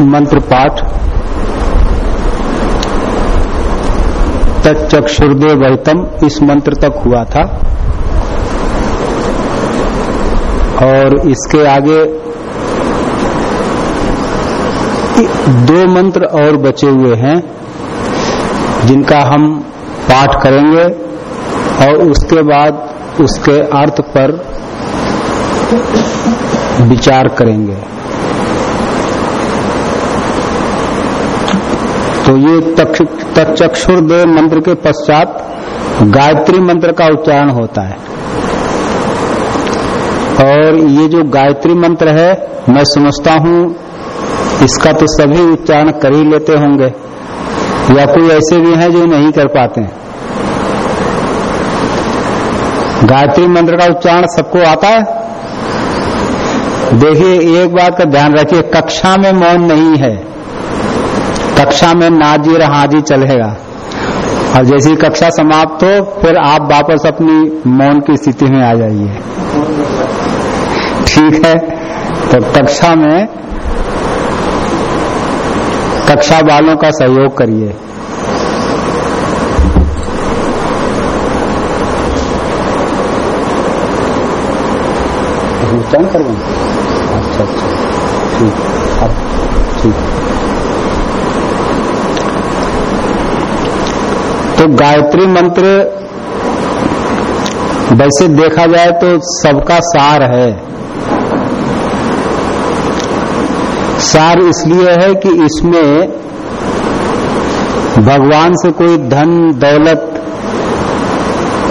मंत्र पाठ तत्चक्षुर्दे वहितम इस मंत्र तक हुआ था। और इसके आगे दो मंत्र और बचे हुए हैं, जिनका हम पाठ करेंगे, और उसके बाद उसके अर्थ पर विचार करेंगे। तो ये तक्षुर्देव मंत्र के पश्चात गायत्री मंत्र का उच्चारण होता है। और ये जो गायत्री मंत्र है, मैं समझता हूँ, इसका तो सभी उच्चारण कर ही लेते होंगे, या कोई ऐसे भी हैं जो नहीं कर पाते गायत्री मंत्र का उच्चारण सबको आता है? देखिए, एक बात का ध्यान रखिए, कक्षा में मौन नहीं है। कक्षा में नाजी रहाजी चलेगा। और जैसी कक्षा समाप्त हो, फिर आप वापस अपनी मौन की स्थिति में आ जाइए। ठीक है? तो कक्षा में कक्षा वालों का सहयोग करिए। अच्छा अच्छा। ठीक। अब, ठीक। तो गायत्री मंत्र वैसे देखा जाए तो सबका सार है। सार इसलिए है कि इसमें भगवान से कोई धन, दौलत,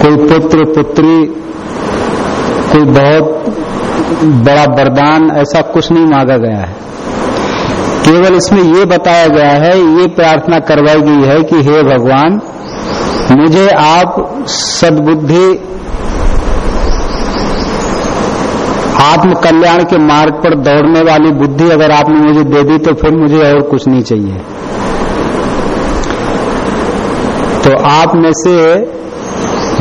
कोई पुत्र, पुत्री, कोई बहुत बड़ा वरदान, ऐसा कुछ नहीं मांगा गया है। केवल इसमें ये बताया गया है, ये प्रार्थना करवाई गई है कि हे भगवान मुझे आप सद्बुद्धि आत्म कल्याण के मार्ग पर दौड़ने वाली बुद्धि अगर आपने मुझे दे दी तो फिर मुझे और कुछ नहीं चाहिए। तो आप में से,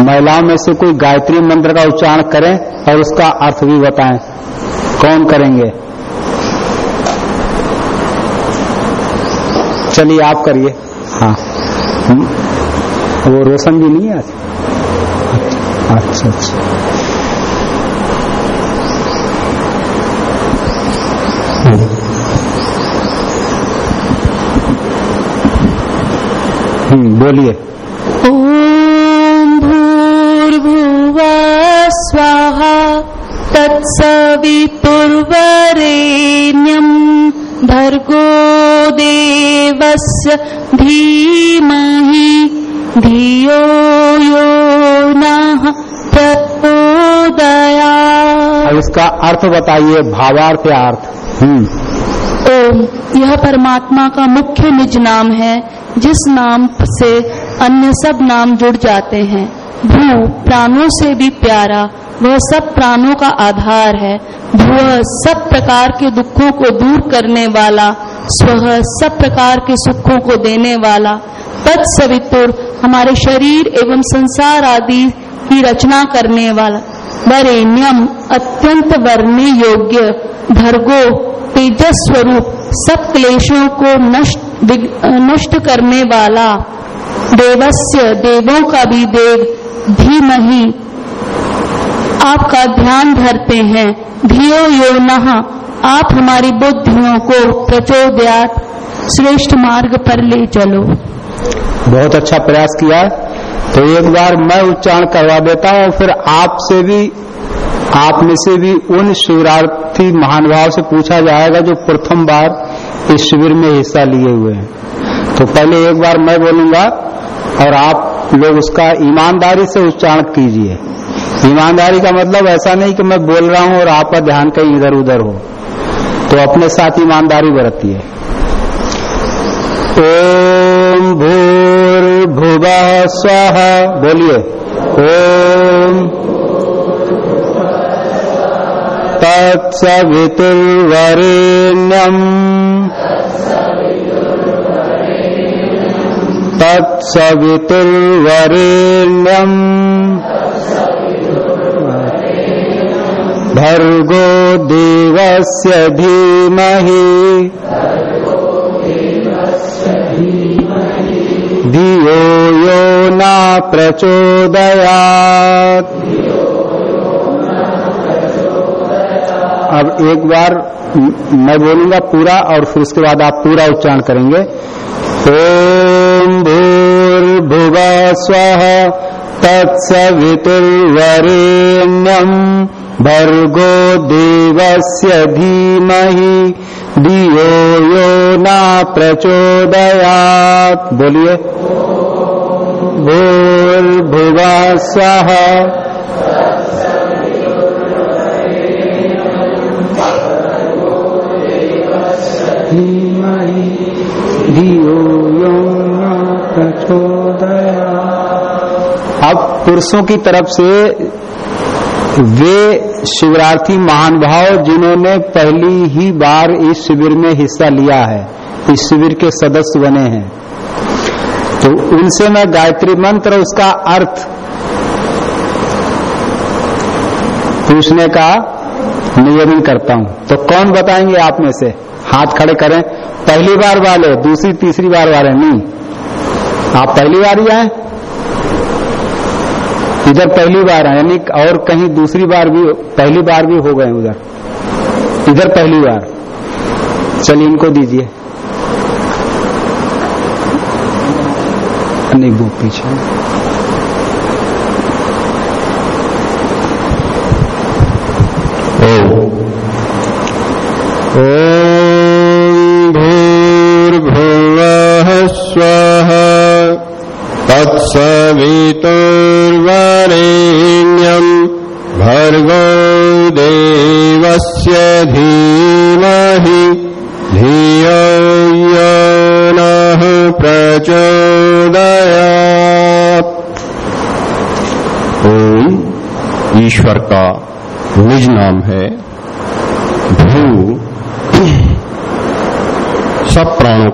महिलाओं में से कोई गायत्री मंत्र का उच्चारण करें और उसका अर्थ भी बताएँ। कौन करेंगे? चलिए आप करिए। हाँ। वो रोशन भी नहीं है अच्छा अच्छा। हम्म बोलिए। ॐ भूर्भुव स्वाहा तत्सवितुर्वरेण्यम् भर्गो देवस्य धीमहि। धियो यो नः अब इसका अर्थ बताइए भावार्थ या अर्थ? हम्म। ओम यह परमात्मा का मुख्य निज नाम है जिस नाम से अन्य सब नाम जुड़ जाते हैं। भू प्राणों से भी प्यारा वह सब प्राणों का आधार है। भू सब प्रकार के दुखों को दूर करने वाला स्व सब प्रकार के सुखों को देने वाला तत्सवितुर हमारे शरीर एवं संसार आदि की रचना करने वाला, वरेण्यम अत्यंत वर्ण्य योग्य, भर्गो तेजस स्वरूप सब क्लेशों को नष्ट नष्ट करने वाला, देवस्य, देवों का भी देव, धीमही। आपका ध्यान धरते हैं। धियो यो आप हमारी बुद्धियों को प्रचोदयात। श्रेष्ठ मार्ग पर ले चलो। बहुत अच्छा प्रयास किया तो एक बार मैं उच्चारण करवा देता हूँ, फिर आपसे भी, आप में से भी उन शिवरार्थी महानुभाव से पूछा जाएगा जो प्रथम बार इस शिविर में हिस्सा लिए हुए हैं। तो पहले एक बार मैं बोलूँगा और आप लोग उसका ईमानदारी से उच्चारण कीजिए। ईमानदारी का मतलब ऐसा नहीं कि मैं बोल रहा हूँ और आपका ध्यान कहीं इधर उधर हो। तो अपने साथ ईमानदारी बरतिए। ओम भूर्भुव स्व बोलिए। ओम। तत्सवितुर्वरेण्यम्। तत्सवितुर्वरेण्यम्। भर्गो देवस्य धीमहि। धियो यो न प्रचोदयात्। अब एक बार मैं बोलूँगा पूरा और फिर उसके बाद आप पूरा उच्चारण करेंगे। ओम भूर्भुव स्व तत्सवितुर्वरेण्यम भर्गो देवस्य धीमहि धियो यो न प्रचोदयात्। बोलिए। भूर्भुव धीमहि धियो यो न प्रचोदयात्। अब पुरुषों की तरफ़ से वे शिवरार्थी महानुभाव जिन्होंने पहली ही बार इस शिविर में हिस्सा लिया है, इस शिविर के सदस्य बने हैं। तो उनसे मैं गायत्री मंत्र, उसका अर्थ पूछने का निवेदन करता हूँ। तो कौन बताएँगे आप में से? हाथ खड़े करें। पहली बार वाले दूसरी, तीसरी बार वाले? नहीं। आप पहली बार ही आए? इधर पहली बार है यानी और कहीं दूसरी बार भी, पहली बार भी हो गए उधर। इधर पहली बार। चलिए इनको दीजिए। नहीं वो पीछे।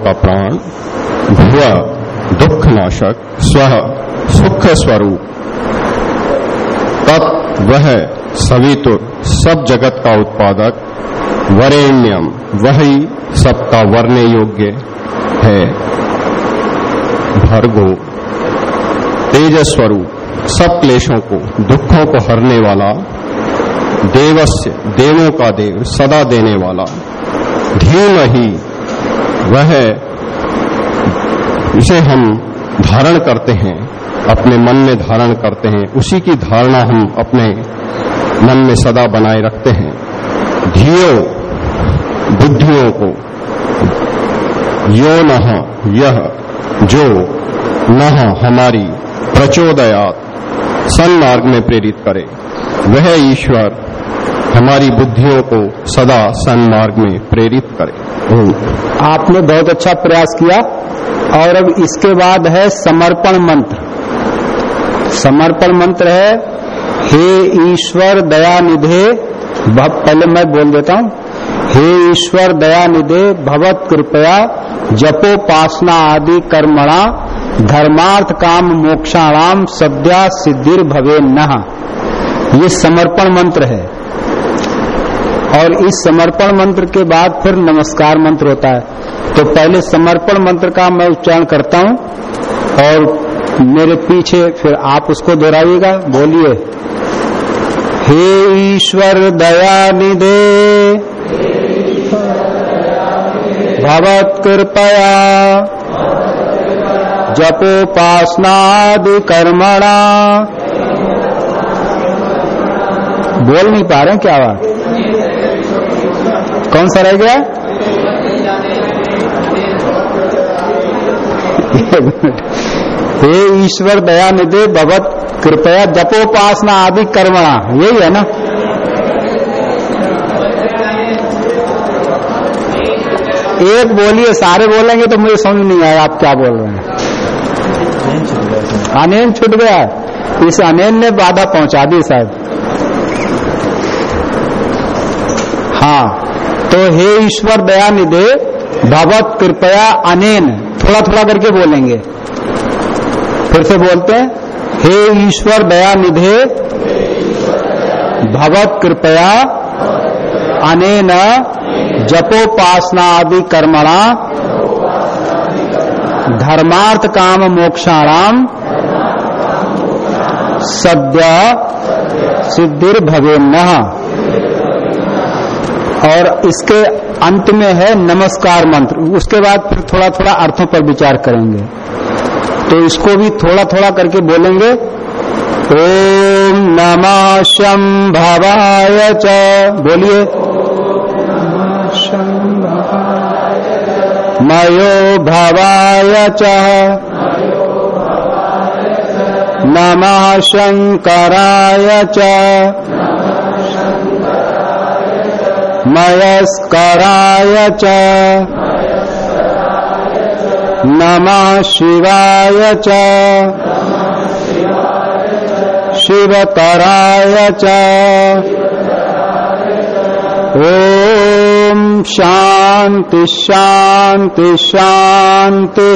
का प्राण भुव दुख नाशक स्व सुख स्वरूप तत् वह सवितुर सब जगत का उत्पादक, वरेण्यम, वही सबका वर्ण्य योग्य है। भर्गो तेज स्वरूप सब क्लेशों को, दुखों को हरने वाला, देवस्य, देवों का देव सदा देने वाला धीम ही वह इसे हम धारण करते हैं, अपने मन में धारण करते हैं, उसी की धारणा हम अपने मन में सदा बनाए रखते हैं। धियो, बुद्धियों को, यो नह यह जो नह हमारी प्रचोदयात, सन्मार्ग में प्रेरित करे। वह ईश्वर हमारी बुद्धियों को सदा सन्मार्ग में प्रेरित करे। आपने बहुत अच्छा प्रयास किया और अब इसके बाद है समर्पण मंत्र। समर्पण मंत्र है, हे ईश्वर दया निधे पहले मैं बोल देता हूँ। हे ईश्वर दया निधे भगवत कृपया जपोपासना आदि कर्मणा, धर्मार्थ काम मोक्षाणाम सद्या सिद्धिर भवे नह ये समर्पण मंत्र है। और इस समर्पण मंत्र के बाद फिर नमस्कार मंत्र होता है। तो पहले समर्पण मंत्र का मैं उच्चारण करता हूँ और मेरे पीछे फिर आप उसको दोहराइएगा। बोलिए, हे ईश्वर दया निधे, भगवत कृपया जपोपासनादि कर्मणा बोल नहीं पा रहे क्या बात? कौन सा रह गया? हे ईश्वर, दया निधे, भगवत कृपया जपोपासना आदि कर्मणा। यही है ना? एक बोलिए, सारे बोलेंगे तो मुझे समझ नहीं आया आप क्या बोल रहे हैं। अनेन छूट गया। इस अनेन ने बाधा पहुँचा दी शायद हाँ। तो हे ईश्वर दया निधे भगवत कृपया अनेन थोड़ा थोड़ा करके बोलेंगे। फिर से बोलते हैं, हे ईश्वर दया निधे भगवत कृपया अनेन, जपोपासनादि कर्मणा, धर्मार्थ काम मोक्षाणाम सद्य सिद्धिर भवेन्न और इसके अंत में है नमस्कार मंत्र। उसके बाद फिर थोड़ा थोड़ा अर्थों पर विचार करेंगे। तो इसको भी थोड़ा थोड़ा करके बोलेंगे। ओम नमः शंभवाय च। बोलिए। मयो भवाय च। नमः शंकराय च। मयस्कराय च। नमः शिवाय च। शिवतराय च। ॐ शान्ति शान्ति शान्ति।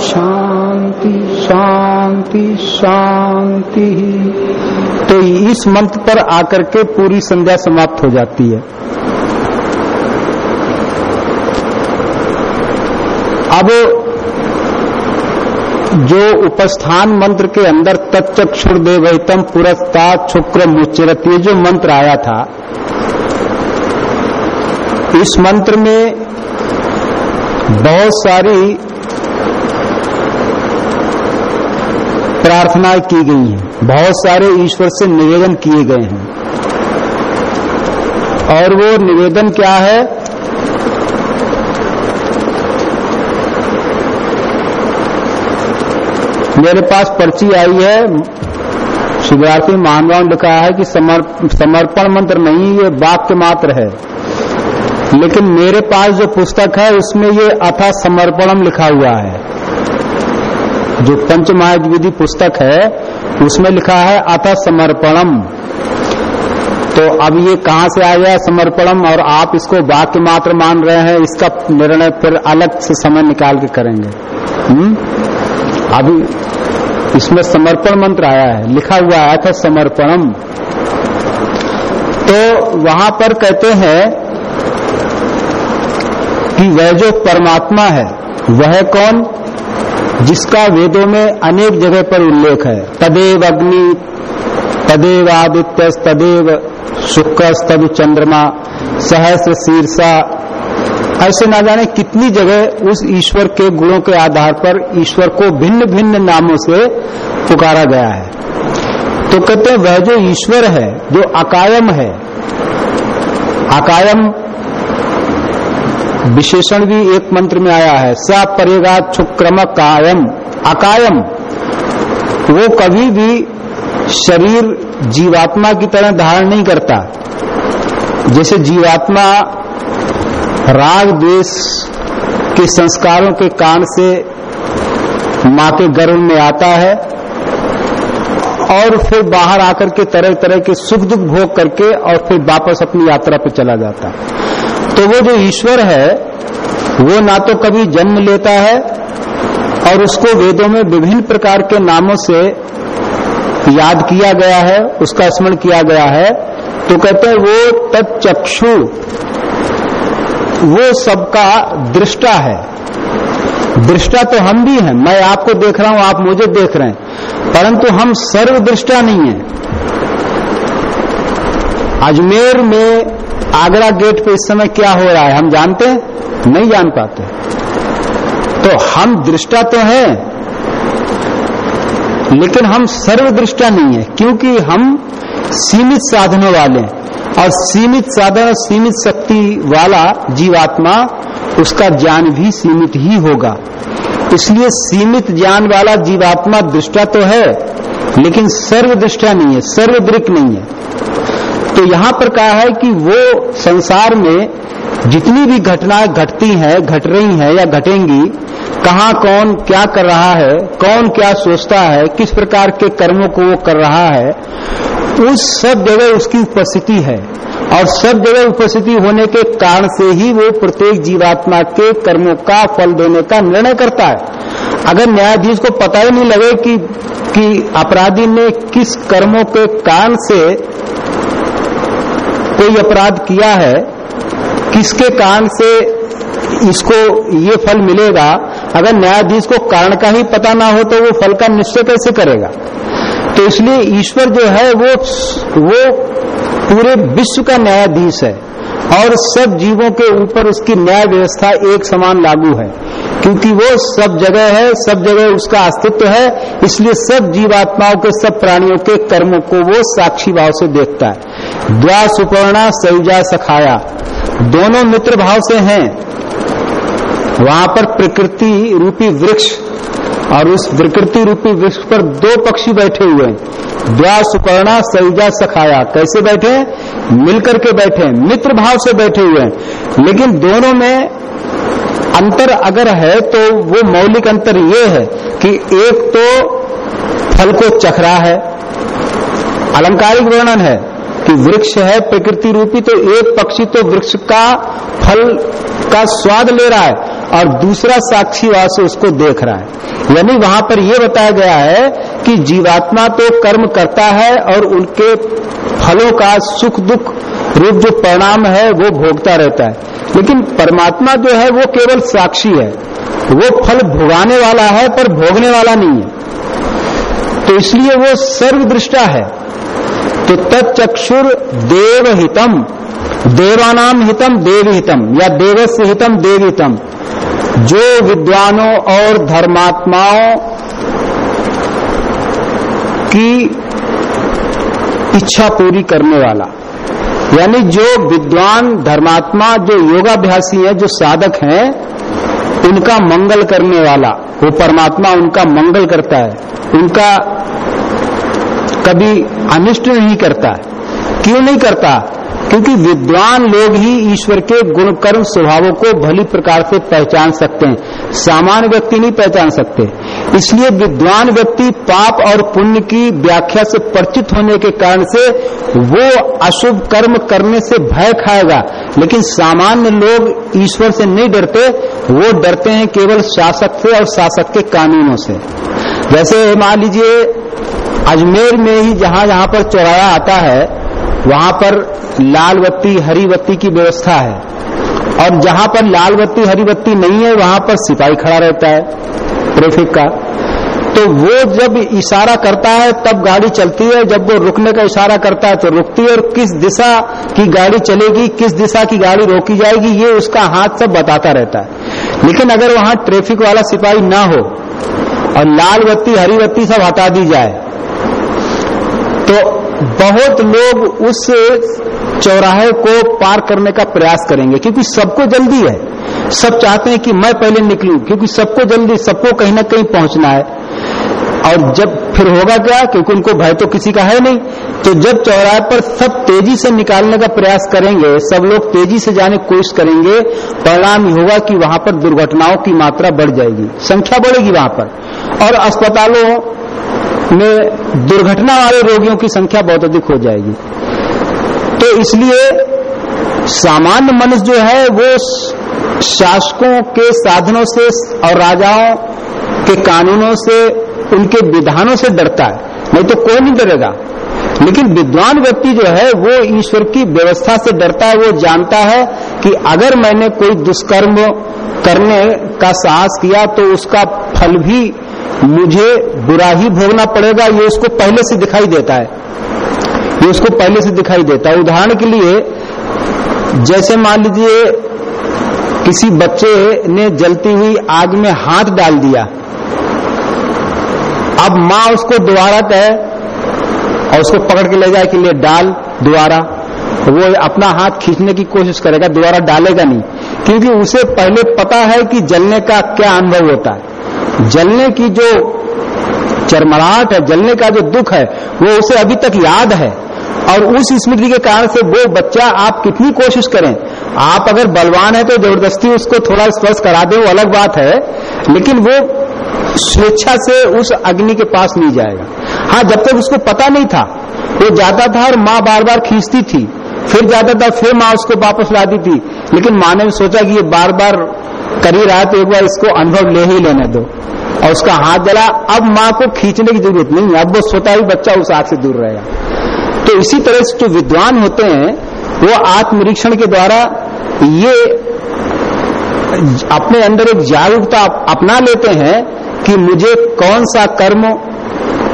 शांति शांति शांति तो इस मंत्र पर आकर के पूरी संध्या समाप्त हो जाती है। अब जो उपस्थान मंत्र के अंदर तत्चक्षुर देवहितम पुरस्ताद शुक्र मुच्चरत ये जो मंत्र आया था, इस मंत्र में बहुत सारी प्रार्थनाएँ की गई हैं। बहुत सारे ईश्वर से निवेदन किए गए हैं। और वो निवेदन क्या है? मेरे पास पर्ची आई है। शिवरात्रि मानवान लिखा है कि समर्पण मंत्र नहीं, ये वाक्य मात्र है। लेकिन मेरे पास जो पुस्तक है, उसमें ये अथा समर्पणम लिखा हुआ है। जो पंच विधि पुस्तक है, उसमें लिखा है, अथ समर्पणम। तो अब ये कहाँ से आ गया समर्पणम? और आप इसको वाक्य मात्र मान रहे हैं, इसका निर्णय फिर अलग से समय निकाल के करेंगे। हुँ? अभी इसमें समर्पण मंत्र आया है, लिखा हुआ आया था समर्पणम। तो वहाँ पर कहते हैं कि वह जो परमात्मा है, वह कौन? जिसका वेदों में अनेक जगह पर उल्लेख है। तदेव अग्नि, तदेव आदित्य, तदेव शुक्र तद चंद्रमा, सहस्र शीर्षा। ऐसे ना जाने कितनी जगह उस ईश्वर के गुणों के आधार पर ईश्वर को भिन्न भिन्न नामों से पुकारा गया है। तो कहते हैं, वह जो ईश्वर है, जो अकायम है अकायम विशेषण भी एक मंत्र में आया है, स परेगा छुक्रम कायम, अकायम। वो कभी भी शरीर जीवात्मा की तरह धारण नहीं करता। जैसे जीवात्मा राग द्वेष के संस्कारों के कारण से माँ के गर्भ में आता है और फिर बाहर आकर के तरह तरह के सुख दुख भोग करके और फिर वापस अपनी यात्रा पर चला जाता तो वो जो ईश्वर है, वो ना तो कभी जन्म लेता है और उसको वेदों में विभिन्न प्रकार के नामों से याद किया गया है, उसका स्मरण किया गया है तो कहते हैं वो तत्चक्षु वो सबका दृष्टा है। दृष्टा तो हम भी हैं, मैं आपको देख रहा हूँ, आप मुझे देख रहे हैं, परंतु हम सर्व दृष्टा नहीं है। अजमेर में आगरा गेट पे इस समय क्या हो रहा है? हम जानते हैं? नहीं जान पाते। तो हम दृष्टा तो हैं, लेकिन हम सर्वदृष्टा नहीं है, क्योंकि हम सीमित साधनों वाले और सीमित साधन और सीमित शक्ति वाला जीवात्मा, उसका ज्ञान भी सीमित ही होगा। इसलिए सीमित ज्ञान वाला जीवात्मा दृष्टा तो है, लेकिन सर्वदृष्टा नहीं है, सर्वदृक नहीं है। तो यहाँ पर कहा है कि वो संसार में जितनी भी घटनाएँ घटती हैं, घट रही हैं या घटेंगी, कहा कौन क्या कर रहा है, कौन क्या सोचता है, किस प्रकार के कर्मों को वो कर रहा है, उस सब जगह उसकी उपस्थिति है। और सब जगह उपस्थिति होने के कारण से ही वो प्रत्येक जीवात्मा के कर्मों का फल देने का निर्णय करता है। अगर न्यायाधीश को पता ही नहीं लगे कि कि अपराधी ने किस कर्मों के कारण से कोई अपराध किया है, किसके कारण से इसको ये फल मिलेगा? अगर न्यायाधीश को कारण का ही पता ना हो तो वो फल का निश्चय कैसे करेगा? तो इसलिए ईश्वर जो है, वो वो पूरे विश्व का न्यायाधीश है और सब जीवों के ऊपर उसकी न्याय व्यवस्था एक समान लागू है। क्योंकि वो सब जगह है, सब जगह उसका अस्तित्व है, इसलिए सब जीवात्माओं के, सब प्राणियों के कर्मों को वो साक्षी भाव से देखता है। द्वा सुपर्णा सयुजा सखाया। दोनों मित्र भाव से हैं। वहाँ पर प्रकृति रूपी वृक्ष और उस प्रकृति रूपी वृक्ष पर दो पक्षी बैठे हुए हैं। द्वा सुपर्णा सयुजा सखाया। कैसे बैठे? मिलकर के बैठे, मित्र भाव से बैठे हुए हैं। लेकिन दोनों में अंतर अगर है तो वो मौलिक अंतर ये है कि एक तो फल को चख रहा है, अलंकारिक वर्णन है। कि वृक्ष है प्रकृति रूपी तो एक पक्षी तो वृक्ष का फल का स्वाद ले रहा है और दूसरा साक्षी वहाँ से उसको देख रहा है। यानी वहाँ पर यह बताया गया है कि जीवात्मा तो कर्म करता है और उनके फलों का सुख दुख रूप जो परिणाम है वो भोगता रहता है। लेकिन परमात्मा जो है वो केवल साक्षी है। वो फल भोगाने वाला है पर भोगने वाला नहीं है। तो इसलिए वो सर्वदृष्टा है। तो तत्चक्षुर देवहितम। देवानाम हितम देव हितम या देवस्य हितम देव हितम जो विद्वानों और धर्मात्माओं की इच्छा पूरी करने वाला, यानी जो विद्वान, धर्मात्मा, जो योगाभ्यासी है, जो साधक हैं, उनका मंगल करने वाला, वो परमात्मा उनका मंगल करता है। उनका कभी अनिष्ट नहीं करता। क्यों नहीं करता? क्योंकि विद्वान लोग ही ईश्वर के गुण कर्म स्वभावों को भली प्रकार से पहचान सकते हैं। सामान्य व्यक्ति नहीं पहचान सकते। इसलिए विद्वान व्यक्ति पाप और पुण्य की व्याख्या से परिचित होने के कारण से वो अशुभ कर्म करने से भय खाएगा। लेकिन सामान्य लोग ईश्वर से नहीं डरते। वो डरते हैं केवल शासक से और शासक के कानूनों से। जैसे मान लीजिए अजमेर में ही जहाँ जहाँ पर चौराया आता है, वहाँ पर लाल बत्ती हरी बत्ती की व्यवस्था है। और जहाँ पर लाल बत्ती हरी बत्ती नहीं है, वहाँ पर सिपाही खड़ा रहता है, ट्रैफ़िक का। तो वो जब इशारा करता है, तब गाड़ी चलती है। जब वो रुकने का इशारा करता है तो रुकती है। और किस दिशा की गाड़ी चलेगी, किस दिशा की गाड़ी रोकी जाएगी, ये उसका हाथ सब बताता रहता है। लेकिन अगर वहाँ ट्रैफ़िक वाला सिपाही ना हो, और लाल बत्ती हरी बत्ती सब हटा दी जाए तो बहुत लोग उस चौराहे को पार करने का प्रयास करेंगे, क्योंकि सबको जल्दी है। सब चाहते हैं कि मैं पहले निकलूं, क्योंकि सबको जल्दी, सबको कहीं ना कहीं पहुँचना है। और जब फिर होगा क्या, क्योंकि उनको भय तो किसी का है नहीं तो जब चौराहे पर सब तेज़ी से निकालने का प्रयास करेंगे, सब लोग तेज़ी से जाने की कोशिश करेंगे, परिणाम होगा कि वहाँ पर दुर्घटनाओं की मात्रा बढ़ जाएगी, संख्या बढ़ेगी वहाँ पर। और अस्पतालों में दुर्घटना वाले रोगियों की संख्या बहुत अधिक हो जाएगी। तो इसलिए सामान्य मनुष्य जो है, वो शासकों के साधनों से और राजाओं के कानूनों से, उनके विधानों से डरता है। नहीं तो कोई नहीं डरेगा। लेकिन विद्वान व्यक्ति जो है, वो ईश्वर की व्यवस्था से डरता है, वो जानता है कि अगर मैंने कोई दुष्कर्म करने का साहस किया तो उसका फल भी मुझे बुरा ही भोगना पड़ेगा, ये उसको पहले से दिखाई देता है। ये उसको पहले से दिखाई देता है। उदाहरण के लिए, जैसे मान लीजिए, किसी बच्चे ने जलती हुई आग में हाथ डाल दिया। अब माँ उसको दोबारा तय और उसको पकड़ के ले जाए कि ले डाल दोबारा। वो अपना हाथ खींचने की कोशिश करेगा, दोबारा डालेगा नहीं। क्योंकि उसे पहले पता है कि जलने का क्या अनुभव होता है। जलने की जो चरमराहट है, जलने का जो दुख है, वो उसे अभी तक याद है। और उस स्मृति के कारण से वो बच्चा, आप कितनी कोशिश करें। आप अगर बलवान है तो ज़बरदस्ती उसको थोड़ा स्पर्श करा दे, वो अलग बात है। लेकिन वो स्वेच्छा से उस अग्नि के पास नहीं जाएगा। हाँ जब तक उसको पता नहीं था, वो जाता था और माँ बार बार खींचती थी, फिर जाता था फिर माँ उसको वापस लाती थी लेकिन माँ ने सोचा कि ये बार बार कर रहा तो एक बार इसको अनुभव ले ही लेने दो। और उसका हाथ जला। अब माँ को खींचने की ज़रूरत नहीं अब वो सोता ही बच्चा उस आग से दूर रहेगा। तो इसी तरह से जो विद्वान होते हैं, वो आत्मनिरीक्षण के द्वारा ये अपने अंदर एक जागरूकता अपना लेते हैं कि मुझे कौन सा कर्म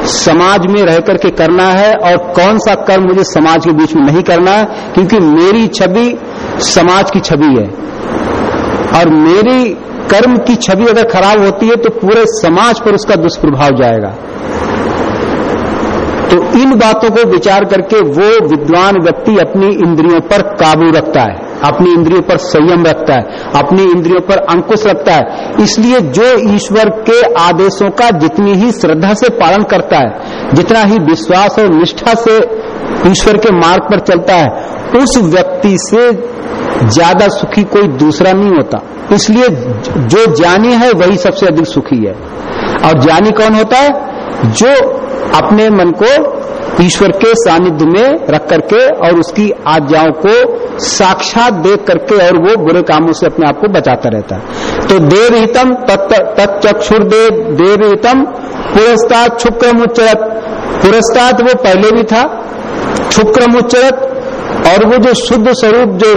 समाज में रह करके करना है और कौन सा कर्म मुझे समाज के बीच में नहीं करना है, क्योंकि मेरी छवि समाज की छवि है। और मेरी कर्म की छवि अगर खराब होती है तो पूरे समाज पर उसका दुष्प्रभाव जाएगा। तो इन बातों को विचार करके वो विद्वान व्यक्ति अपनी इंद्रियों पर काबू रखता है। अपनी इंद्रियों पर संयम रखता है, अपनी इंद्रियों पर अंकुश रखता है। इसलिए जो ईश्वर के आदेशों का जितनी ही श्रद्धा से पालन करता है, जितना ही विश्वास और निष्ठा से ईश्वर के मार्ग पर चलता है, उस व्यक्ति से ज़्यादा सुखी कोई दूसरा नहीं होता। इसलिए जो ज्ञानी है, वही सबसे अधिक सुखी है। और ज्ञानी कौन होता है? जो अपने मन को ईश्वर के सानिध्य में रख करके और उसकी आज्ञाओं को साक्षात देख करके और वो बुरे कामों से अपने आप को बचाता रहता है। तो देवहितम तत्चक्षुर्देव देवहितम पुरस्ताद शुक्र मुच्चरत पुरस्ताद वो पहले भी था शुक्र मुच्चरत और वो जो शुद्ध स्वरूप जो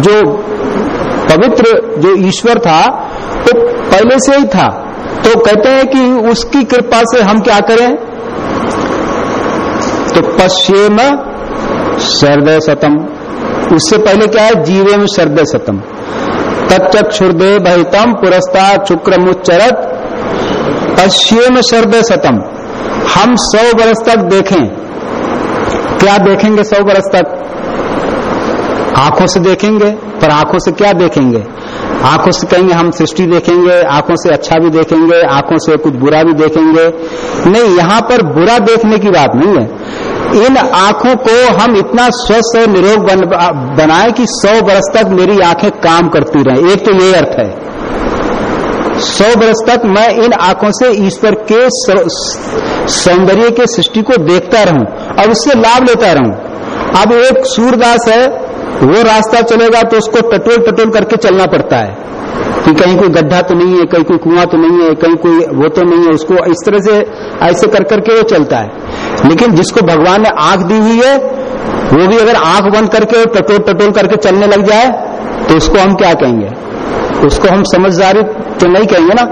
जो पवित्र जो ईश्वर था, वो तो पहले से ही था। तो कहते हैं कि उसकी कृपा से हम क्या करें? तो पश्चिम सर्दय सतम। उससे पहले क्या है? जीवे में सर्दय सतम तत्चक्षुर्दे बहितम, पुरस्ता शुक्र मुच्चरत पश्चिम सर्दय सतम। हम सौ वर्ष तक देखें। क्या देखेंगे सौ वर्ष तक? आँखों से देखेंगे, पर आँखों से क्या देखेंगे? आँखों से कहेंगे हम सृष्टि देखेंगे, आँखों से अच्छा भी देखेंगे, आँखों से कुछ बुरा भी देखेंगे। नहीं, यहाँ पर बुरा देखने की बात नहीं है। इन आँखों को हम इतना स्वस्थ और निरोग बन, बनाए कि सौ वर्ष तक मेरी आँखें काम करती रहें। एक तो ये अर्थ है। सौ वर्ष तक मैं इन आँखों से ईश्वर के सौंदर्य के सृष्टि को देखता रहूँ और उससे लाभ लेता रहूँ। अब एक सूरदास है वो रास्ता चलेगा तो उसको टटोल टटोल करके चलना पड़ता है। कि कहीं कोई गड्ढा तो नहीं है, कहीं कोई कुआँ तो नहीं है, कहीं कोई वो तो नहीं है, उसको इस तरह से ऐसे कर करके वो चलता है। लेकिन जिसको भगवान ने आँख दी हुई है, वो भी अगर आँख बंद करके टटोल टटोल करके चलने लग जाए तो उसको हम क्या कहेंगे? उसको हम समझदारी तो नहीं कहेंगे ना।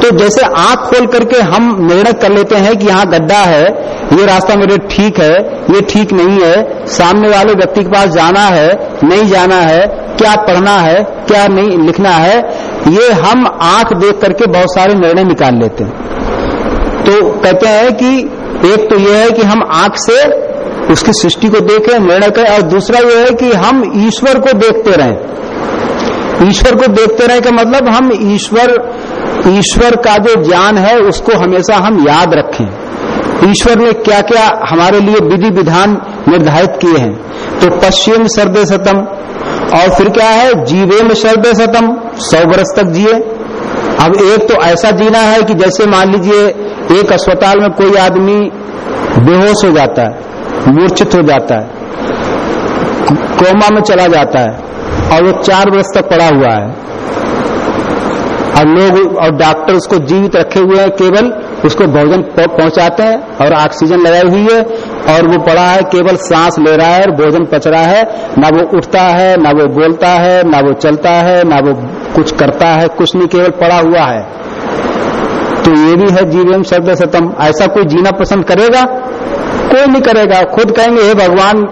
तो जैसे आँख खोल करके हम निर्णय कर लेते हैं कि यहाँ गड्ढा है, ये रास्ता मेरे ठीक है, ये ठीक नहीं है, सामने वाले व्यक्ति के पास जाना है, नहीं जाना है, क्या पढ़ना है, क्या नहीं लिखना है, ये हम आँख देख करके बहुत सारे निर्णय निकाल लेते हैं। तो कहते हैं कि एक तो यह है कि हम आँख से उसकी सृष्टि को देखें, निर्णय करें, और दूसरा यह है कि हम ईश्वर को देखते रहें। ईश्वर को देखते रहे का मतलब हम ईश्वर ईश्वर का जो ज्ञान है, उसको हमेशा हम याद रखें। ईश्वर ने क्या क्या हमारे लिए विधि विधान निर्धारित किए हैं? तो पश्चिम सर्दे सतम, और फिर क्या है? जीवे में सर्दे सतम, सौ वर्ष तक जिए। अब एक तो ऐसा जीना है कि जैसे मान लीजिए, एक अस्पताल में कोई आदमी बेहोश हो जाता है, मूर्छित हो जाता है, कोमा में चला जाता है। और वो चार वर्ष तक पड़ा हुआ है। और लोग और डॉक्टर उसको जीवित रखे हुए हैं, केवल उसको भोजन पहुंचाते हैं और ऑक्सीजन लगाई हुई है और वो पड़ा है, केवल सांस ले रहा है और भोजन पच रहा है। ना वो उठता है, ना वो बोलता है, ना वो चलता है, ना वो कुछ करता है, कुछ नहीं, केवल पड़ा हुआ है। तो ये भी है जीवन शब्द सतम। ऐसा कोई जीना पसंद करेगा? कोई नहीं करेगा। खुद कहेंगे, हे भगवान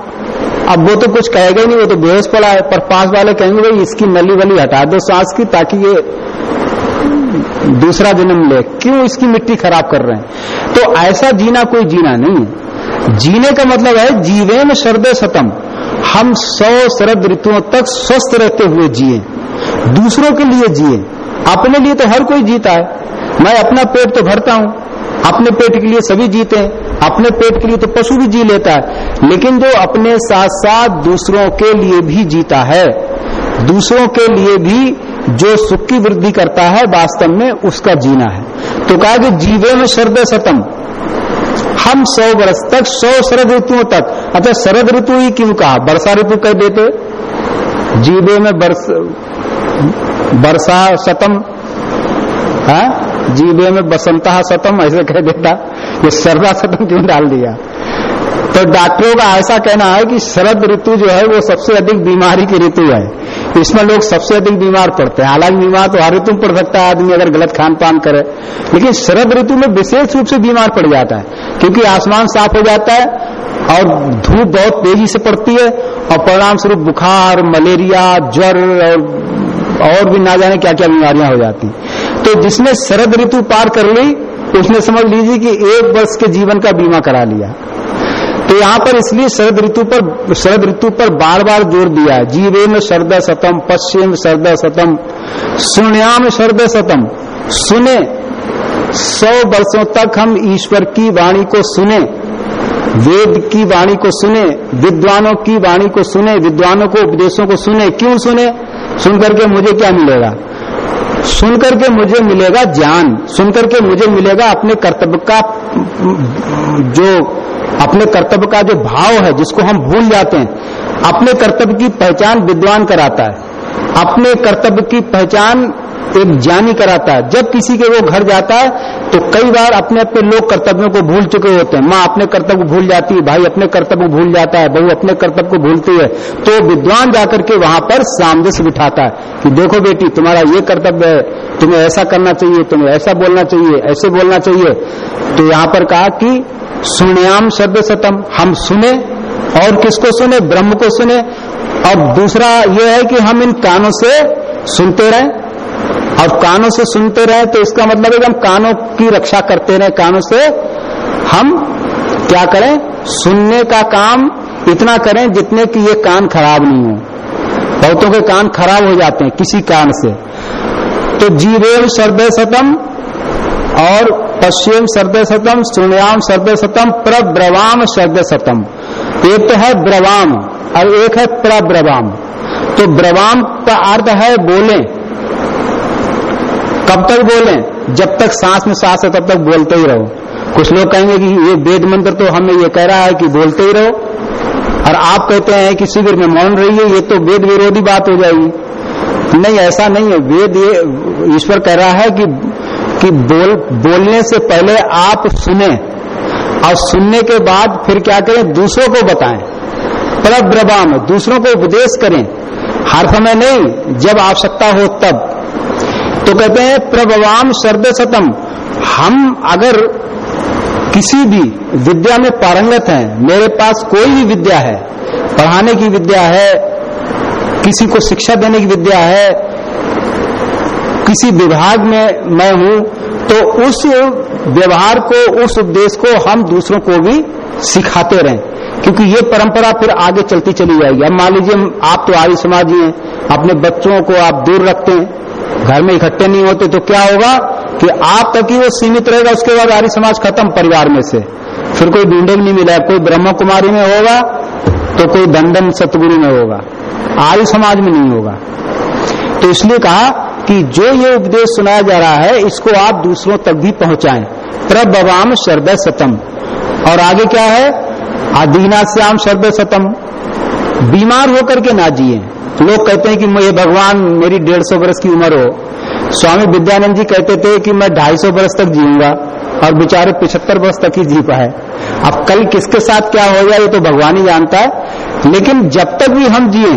अब वो तो कुछ कहेगा ही नहीं, वो तो बेहोश पड़ा है। पर पास वाले कहेंगे, भाई, इसकी नली वली हटा दो सांस की ताकि ये दूसरा जन्म ले। क्यों इसकी मिट्टी खराब कर रहे हैं? तो ऐसा जीना कोई जीना नहीं है। जीने का मतलब है जीवे में शरद सतम। हम सौ शरद ऋतुओं तक स्वस्थ रहते हुए जिए। दूसरों के लिए जिए। अपने लिए तो हर कोई जीता है। मैं अपना पेट तो भरता हूँ। अपने पेट के लिए सभी जीते हैं। अपने पेट के लिए तो पशु भी जी लेता है, लेकिन जो अपने साथ साथ दूसरों के लिए भी जीता है, दूसरों के लिए भी जो सुख की वृद्धि करता है, वास्तव में उसका जीना है। तो कहा कि जीवे में शरद सतम, हम सौ वर्ष तक, सौ शरद ऋतुओं तक अच्छा शरद ऋतु ही क्यों कहा? वर्षा ऋतु कह देते। जीवे में वर्षा सतम, है? जीवे में बसंता सतम, ऐसे कह देता। ये सरदा सतम क्यों डाल दिया? तो डॉक्टरों का ऐसा कहना है कि शरद ऋतु जो है, वो सबसे अधिक बीमारी की ऋतु है। इसमें लोग सबसे अधिक बीमार पड़ते हैं। हालाँकि बीमार तो हर ऋतु पड़ सकता है, आदमी अगर गलत खान पान करे। लेकिन शरद ऋतु में विशेष रूप से बीमार पड़ जाता है, क्योंकि आसमान साफ़ हो जाता है और धूप बहुत तेज़ी से पड़ती है और परिणाम स्वरूप बुखार, मलेरिया, ज्वर और और भी ना जाने क्या क्या बीमारियाँ हो जाती। तो जिसने शरद ऋतु पार कर ली, उसने समझ लीजिए कि एक वर्ष के जीवन का बीमा करा लिया। तो यहाँ पर इसलिए शरद ऋतु पर, शरद ऋतु पर बार बार ज़ोर दिया जीवे में शरद सतम पश्चिम शरद सतम सुनयाम शरद सतम। सुने, सौ वर्षों तक हम ईश्वर की वाणी को सुने, वेद की वाणी को सुने, विद्वानों की वाणी को सुने, विद्वानों को उपदेशों को सुने। क्यों सुने? सुन करके मुझे क्या मिलेगा? सुन के मुझे मिलेगा ज्ञान, सुनकर के मुझे मिलेगा अपने कर्तव्य का, जो, अपने कर्तव्य का जो भाव है, जिसको हम भूल जाते हैं। अपने कर्तव्य की पहचान विद्वान कराता है। अपने कर्तव्य की पहचान एक ज्ञानी कराता है। जब किसी के वो घर जाता है तो कई बार अपने अपने लोग कर्तव्यों को भूल चुके होते हैं। माँ अपने कर्तव्य भूल जाती है, भाई अपने कर्तव्य भूल जाता है, बहू अपने कर्तव्य को भूलती है तो विद्वान जाकर के वहाँ पर सामंजस्य बिठाता है कि देखो बेटी, तुम्हारा ये कर्तव्य है, तुम्हें ऐसा करना चाहिए, तुम्हें ऐसा बोलना चाहिए, ऐसे बोलना चाहिए। तो यहाँ पर कहा कि सुण्याम शब्द सतम हम सुने और किसको सुने? ब्रह्म को सुने। और दूसरा यह है कि हम इन कानों से सुनते रहें। और कानों से सुनते रहे तो इसका मतलब है कि हम कानों की रक्षा करते रहे, कानों से हम क्या करें? सुनने का काम इतना करें जितने कि ये कान खराब नहीं हो। बहुतों के कान खराब हो जाते हैं किसी कान से। तो जीवेव सर्दय सतम और पश्चिम सर्दय सतम, सुनयाम सर्दय सतम, प्रब्रवाम सर्दय सतम। एक तो है ब्रवाम और एक है प्रब्रवाम। तो ब्रवाम का अर्थ है बोले। कब तक बोले? जब तक सांस में सांस है, तब तक बोलते ही रहो। कुछ लोग कहेंगे कि ये वेद मंत्र तो हमें ये कह रहा है कि बोलते ही रहो। और आप कहते हैं कि शिविर में मौन रहिए, ये तो वेद विरोधी बात हो जाएगी। नहीं, ऐसा नहीं है। वेद ये, ईश्वर कह रहा है कि कि बोल, बोलने से पहले आप सुने। और सुनने के बाद फिर क्या करें? दूसरों को बताएँ। प्रब्रवाम दूसरों को उपदेश करें। हर समय नहीं, जब आवश्यकता हो तब। तो कहते हैं, प्रभवाम सर्द सतम हम अगर किसी भी विद्या में पारंगत हैं, मेरे पास कोई भी विद्या है, पढ़ाने की विद्या है, किसी को शिक्षा देने की विद्या है, किसी विभाग में मैं हूँ तो उस व्यवहार को, उस उपदेश को हम दूसरों को भी सिखाते रहें। क्योंकि ये परंपरा फिर आगे चलती चली जाएगी। अब मान लीजिए, आप तो आर्य समाजी हैं, अपने बच्चों को आप दूर रखते हैं घर में इकट्ठे नहीं होते तो क्या होगा कि आप तक ही वो सीमित रहेगा, उसके बाद आर्य समाज खत्म परिवार में से। फिर कोई ढूंढे नहीं मिला, कोई ब्रह्म कुमारी में होगा तो कोई दंडन सतगुरु में होगा। आर्य समाज में नहीं होगा। तो इसलिए कहा कि जो ये उपदेश सुनाया जा रहा है, इसको आप दूसरों तक भी पहुंचाएँ। प्रभवाम शरद सतम। और आगे क्या है? आदीना श्याम शरद सतम। बीमार होकर के ना जिए। लोग कहते हैं कि ये भगवान मेरी डेढ़ सौ वर्ष की उम्र हो। स्वामी विद्यानंद जी कहते थे कि मैं ढाई सौ वर्ष तक जीऊँगा और बेचारे पिछहत्तर वर्ष तक ही जी पाए। अब कल किसके साथ क्या हो जाए ये तो भगवान ही जानता है। लेकिन जब तक भी हम जिए,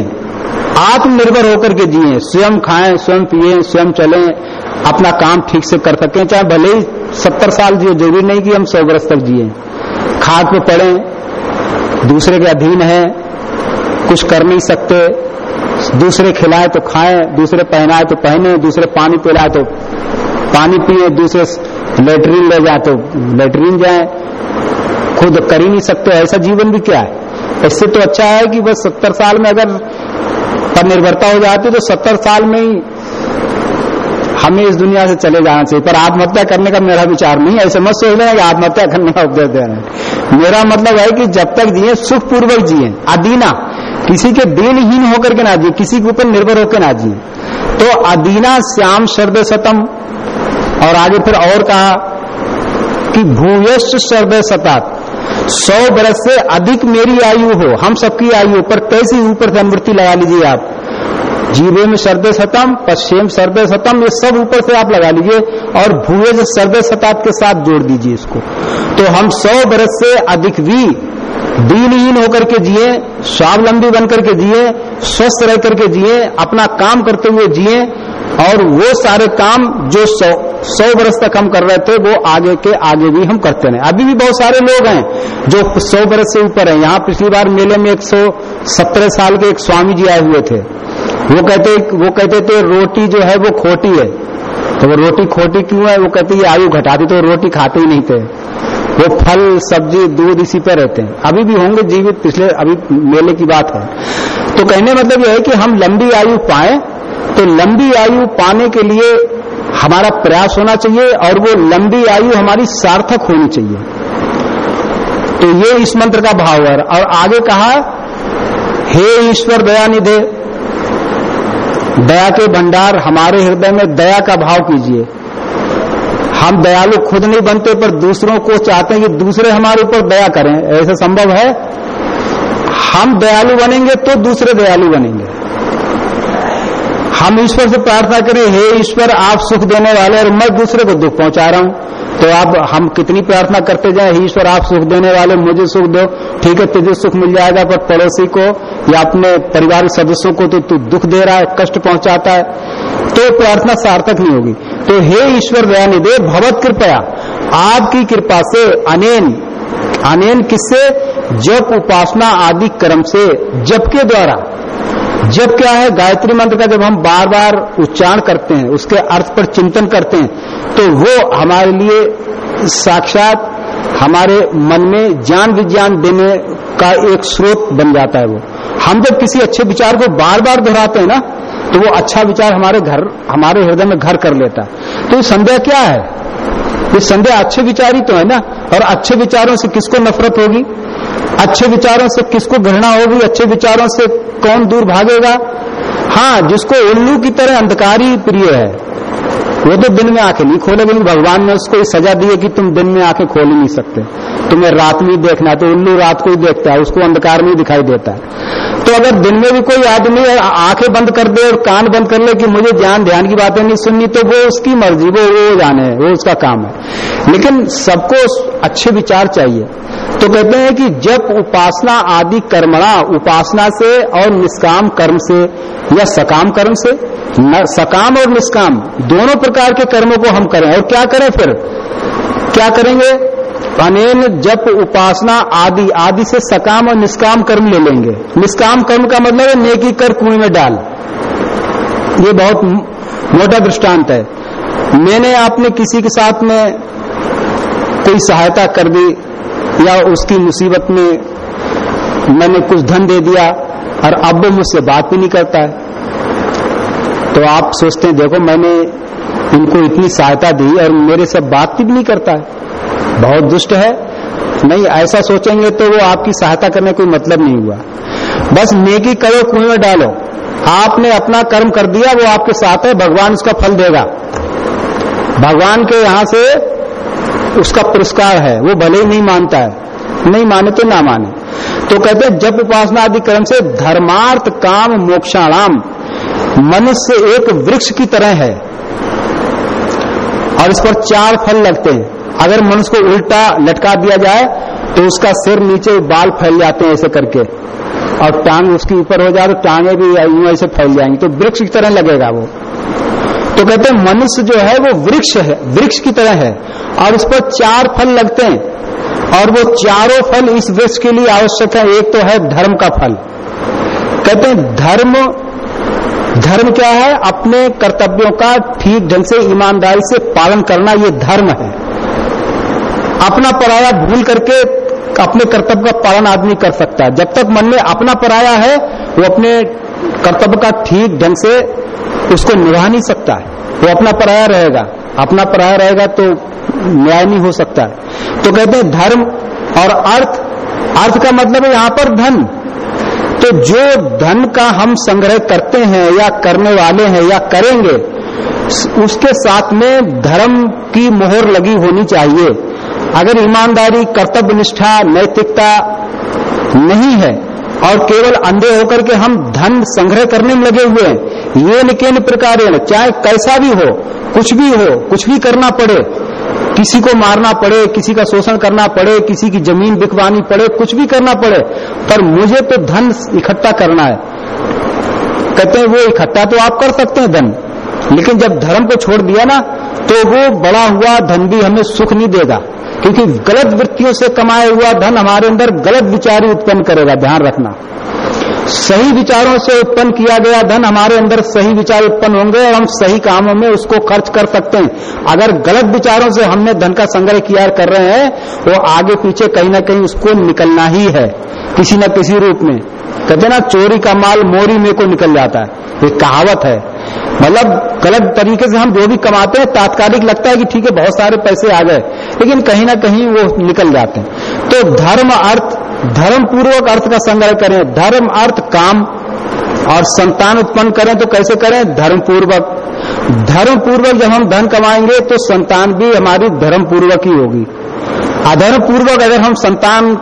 आत्मनिर्भर होकर के जिए, स्वयं खाएँ, स्वयं पिए, स्वयं चले, अपना काम ठीक से कर सकें, चाहे भले ही सत्तर साल जिए, ज़रूरी नहीं कि हम सौ वर्ष तक जिए। खाद पे पड़े, दूसरे के अधीन है, कुछ कर नहीं सकते दूसरे खिलाए तो खाएँ, दूसरे पहनाए तो पहने, दूसरे पानी पिलाए तो पानी पिए, दूसरे लेटरिन ले जाए तो लेटरिन जाए। खुद कर ही नहीं सकते, ऐसा जीवन भी क्या है? इससे तो अच्छा है कि बस सत्तर साल में अगर पर निर्भरता हो जाती तो सत्तर साल में ही हमें इस दुनिया से चले जाना चाहिए। पर आत्महत्या करने का मेरा विचार नहीं है, ऐसे मत सोच लेना कि आत्महत्या करने का उपदेश दे रहे हैं। मेरा मतलब है कि जब तक जिए, सुखपूर्वक जिए। अदीना किसी के दिनहीन होकर के ना जिए किसी के ऊपर निर्भर होकर ना जिए तो अदीना श्याम शर्द सतम, और आगे फिर और कहा कि भूयश्च शर्द सतात, सौ बरस से अधिक मेरी आयु हो, हम सबकी आयु पर कैसी ऊपर से अमृति लगा लीजिए आप? जीवे में सर्द सतम, पश्चिम सर्द सतम, ये सब ऊपर से आप लगा लीजिए, और भूये से सर्द सतात के साथ जोड़ दीजिए इसको। तो हम सौ बरस से अधिक भी दीनहीन होकर के जिए, स्वावलंबी बनकर के जिए, स्वस्थ रह करके जिए, अपना काम करते हुए जिए, और वो सारे काम जो सौ सौ वर्ष तक हम कर रहे थे, वो आगे के आगे भी हम करते रहे। अभी भी बहुत सारे लोग हैं जो सौ बरस से ऊपर हैं। यहाँ पिछली बार मेले में एक सौ सत्रह साल के एक स्वामी जी आए हुए थे। वो कहते वो कहते थे, रोटी जो है वो खोटी है। तो वो रोटी खोटी क्यों है? वो कहते, ये आयु घटाती तो रोटी खाते ही नहीं थे। वो फल, सब्ज़ी, दूध इसी पर रहते हैं। अभी भी होंगे जीवित, पिछले अभी मेले की बात है। तो कहने मतलब यह है कि हम लंबी आयु पाए तो लंबी आयु पाने के लिए हमारा प्रयास होना चाहिए और वो लंबी आयु हमारी सार्थक होनी चाहिए। तो ये इस मंत्र का भाव है। और आगे कहा, हे ईश्वर दया निधे दया के भंडार हमारे हृदय में दया का भाव कीजिए। हम दयालु खुद नहीं बनते, पर दूसरों को चाहते हैं कि दूसरे हमारे ऊपर दया करें। ऐसा संभव है? हम दयालु बनेंगे तो दूसरे दयालु बनेंगे। हम ईश्वर से प्रार्थना करें, हे ईश्वर, आप सुख देने वाले और मैं दूसरे को दुख पहुँचा रहा हूँ। तो अब हम कितनी प्रार्थना करते जाए, हे ईश्वर, आप सुख देने वाले, मुझे सुख दो। ठीक है, तुझे सुख मिल जाएगा, पर पड़ोसी को या अपने परिवार सदस्यों को तो तू दुख दे रहा है, कष्ट पहुंचाता है। तो प्रार्थना सार्थक नहीं होगी। तो हे ईश्वर दयानिधे भगवत कृपया, आपकी कृपा से अनेन अनेन किससे? जप, उपासना आदि कर्म से, जप के द्वारा। जब क्या है? गायत्री मंत्र का जब हम बार बार उच्चारण करते हैं, उसके अर्थ पर चिंतन करते हैं तो वो हमारे लिए साक्षात हमारे मन में ज्ञान विज्ञान देने का एक स्रोत बन जाता है वो। हम जब किसी अच्छे विचार को बार बार दोहराते हैं ना तो वो अच्छा विचार हमारे घर, हमारे हृदय में घर कर लेता। है तो ये संदेह क्या है? ये संदेह अच्छे विचार ही तो है ना? और अच्छे विचारों से किसको नफरत होगी? अच्छे विचारों से किसको घृणा होगी? अच्छे विचारों से कौन दूर भागेगा? हाँ जिसको उल्लू की तरह अंधकारी प्रिय है, वो तो दिन में आँखें नहीं खोले खोलेगा भगवान ने उसको सजा दी है कि तुम दिन में आँखें खोल ही नहीं सकते। तुम्हें रात में देखना है तो उल्लू रात को ही देखता है, उसको अंधकार में दिखाई देता। है तो अगर दिन में भी कोई आदमी आँखें बंद कर दे और कान बंद कर ले कि मुझे ध्यान ध्यान की बातें नहीं सुननी तो वो उसकी मर्ज़ी, वो वो जाने, वो उसका काम है। लेकिन सबको अच्छे विचार चाहिए। तो कहते हैं कि जब उपासना आदि कर्मणा, उपासना से और निष्काम कर्म से या सकाम कर्म से सकाम और निष्काम, दोनों प्रकार के कर्मों को हम करें। और क्या करें फिर? क्या करेंगे? अनेन जप, उपासना आदि आदि से सकाम और निष्काम कर्म ले लेंगे। निष्काम कर्म का मतलब है नेकी कर कुएँ में डाल। ये बहुत मोटा दृष्टांत है। मैंने आपने किसी के साथ में कोई सहायता कर दी, या उसकी मुसीबत में मैंने कुछ धन दे दिया, और अब वो मुझसे बात भी नहीं करता है। तो आप सोचते हैं, देखो, मैंने इनको इतनी सहायता दी, और मेरे से बात भी नहीं करता है। बहुत दुष्ट है। नहीं, ऐसा सोचेंगे तो वो आपकी सहायता करने कोई मतलब नहीं हुआ। बस नेकी करो, कुएँ में डालो। आपने अपना कर्म कर दिया, वो आपके साथ है, भगवान उसका फल देगा। भगवान के यहाँ से उसका पुरस्कार है, वो भले ही नहीं मानता है। नहीं माने तो ना माने। तो कहते जब उपासना आदि कर्म से धर्मार्थ काम मोक्षाणाम। मनुष्य एक वृक्ष की तरह है। और इस पर चार फल लगते हैं। अगर मनुष्य को उल्टा लटका दिया जाए तो उसका सिर नीचे बाल फैल जाते हैं ऐसे करके। और टांग उसके ऊपर हो जाए तो टांगे भी ऐसे फैल जाएँगी। तो वृक्ष की तरह लगेगा वो। तो कहते हैं, मनुष्य जो है, वो वृक्ष है, वृक्ष की तरह है। और उस पर चार फल लगते हैं। और वो चारों फल इस वृक्ष के लिए आवश्यक है। एक तो है धर्म का फल। कहते हैं, धर्म धर्म क्या है? अपने कर्तव्यों का ठीक ढंग से, ईमानदारी से पालन करना, ये धर्म है। अपना पराया भूल करके अपने कर्तव्य का पालन आदमी कर सकता है। जब तक मन में अपना पराया है, वो अपने कर्तव्य का ठीक ढंग से उसको निभा नहीं सकता है। वो अपना पराया रहेगा। अपना पराया रहेगा तो न्याय नहीं हो सकता है। तो कहते हैं धर्म और अर्थ। अर्थ का मतलब है यहाँ पर धन। तो जो धन का हम संग्रह करते हैं या करने वाले हैं या करेंगे, उसके साथ में धर्म की मोहर लगी होनी चाहिए। अगर ईमानदारी कर्तव्य निष्ठा नैतिकता नहीं है और केवल अंधे होकर के हम धन संग्रह करने में लगे हुए हैं, ये निकेन प्रकार चाहे कैसा भी हो, कुछ भी हो, कुछ भी करना पड़े, किसी को मारना पड़े, किसी का शोषण करना पड़े, किसी की ज़मीन बिकवानी पड़े, कुछ भी करना पड़े, पर मुझे तो धन इकट्ठा करना है। कहते हैं, वो इकट्ठा तो आप कर सकते हैं धन, लेकिन जब धर्म को छोड़ दिया ना तो वो बड़ा हुआ धन भी हमें सुख नहीं देगा। क्योंकि गलत वृत्तियों से कमाया हुआ धन हमारे अंदर गलत विचार ही उत्पन्न करेगा, ध्यान रखना। सही विचारों से उत्पन्न किया गया धन हमारे अंदर सही विचार उत्पन्न होंगे और हम सही कामों में उसको खर्च कर सकते हैं। अगर गलत विचारों से हमने धन का संग्रह किया कर रहे हैं, वो आगे पीछे कहीं ना कहीं उसको निकलना ही है, किसी न किसी रूप में। कहते ना, चोरी का माल मोरी में को निकल जाता है। ये कहावत है। मतलब गलत तरीके से हम जो भी कमाते हैं, तात्कालिक लगता है कि ठीक है, बहुत सारे पैसे आ गए, लेकिन कहीं ना कहीं वो निकल जाते हैं। तो धर्म अर्थ धर्म पूर्वक अर्थ का संग्रह करें। धर्म अर्थ काम और संतान उत्पन्न करें तो कैसे करें? धर्म पूर्वक धर्म पूर्वक जब हम धन कमाएँगे तो संतान भी हमारी धर्म पूर्वक ही होगी। अधर्म पूर्वक अगर हम संतान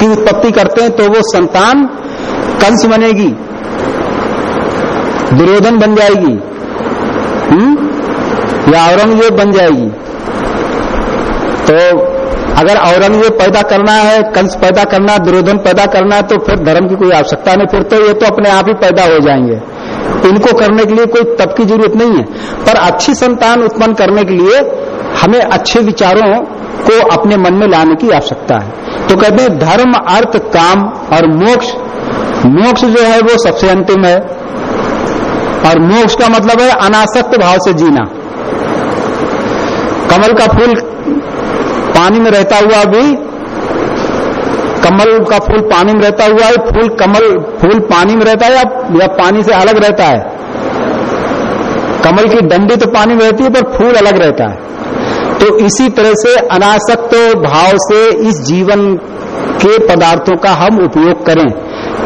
की उत्पत्ति करते हैं तो वो संतान कंस बनेगी, दुर्योधन बन जाएगी हुँ? या औरंगज़ेब बन जाएगी। तो अगर औरंगज़ेब पैदा करना है, कंस पैदा करना, दुर्योधन पैदा करना है तो फिर धर्म की कोई आवश्यकता नहीं, फिर तो ये तो अपने आप ही पैदा हो जाएँगे। इनको करने के लिए कोई तब की ज़रूरत नहीं है। पर अच्छी संतान उत्पन्न करने के लिए हमें अच्छे विचारों को अपने मन में लाने की आवश्यकता है। तो कहते हैं, धर्म, अर्थ, काम और मोक्ष। मोक्ष जो है वो सबसे अंतिम है। और मोक्ष का मतलब है अनासक्त भाव से जीना। कमल का फूल पानी में रहता हुआ भी कमल का फूल पानी में रहता हुआ है फूल कमल फूल पानी में रहता है या, या पानी से अलग रहता है? कमल की डंडी तो पानी में रहती है पर फूल अलग रहता है। तो इसी तरह से अनासक्त भाव से इस जीवन के पदार्थों का हम उपयोग करें।